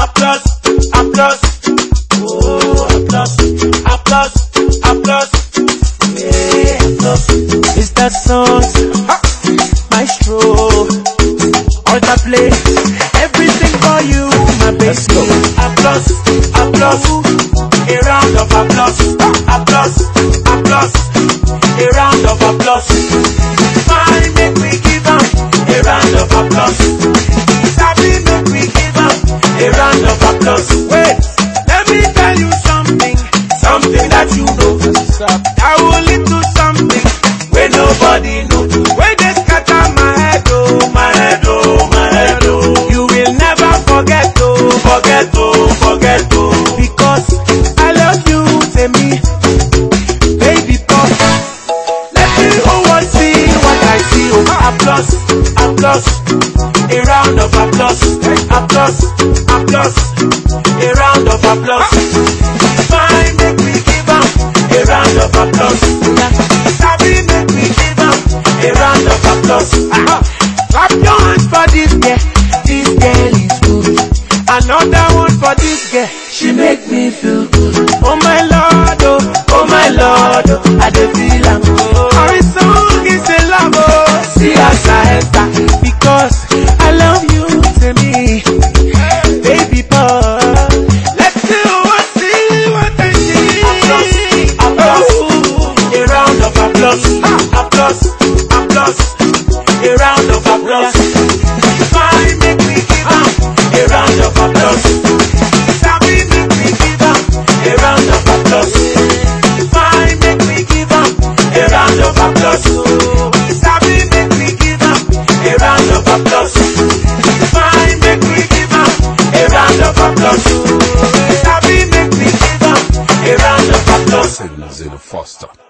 applause, applause. Oh, applause, applause, applause. Yeah, applause. Mr. Sons, Maestro, Alta Play, everything for you, my baby. Let's go. Applause, applause, a round of applause, applause, applause, a round of applause. Fine, make we give am a round of applause. I will to something where nobody know. Where they scatter my head, oh, my head, oh, my head, oh. You will never forget, oh, forget, oh, forget, oh. Because I love you, say me, baby, pop. Let the whole world see what I see, oh. Applause, applause, a round of applause, applause, applause, a round of applause. For this girl, this girl is good. Another one for this girl, she make me feel good. Oh my lord, oh, oh my lord, oh, I dey feel am. Oh, our song is a love, oh, see as enter because I love you to me, baby boy. Let's see what see. Applause, a round of applause, applause, applause, applause. Fine, make me give a round of applause. Make me give a round of applause. Zilla Foster.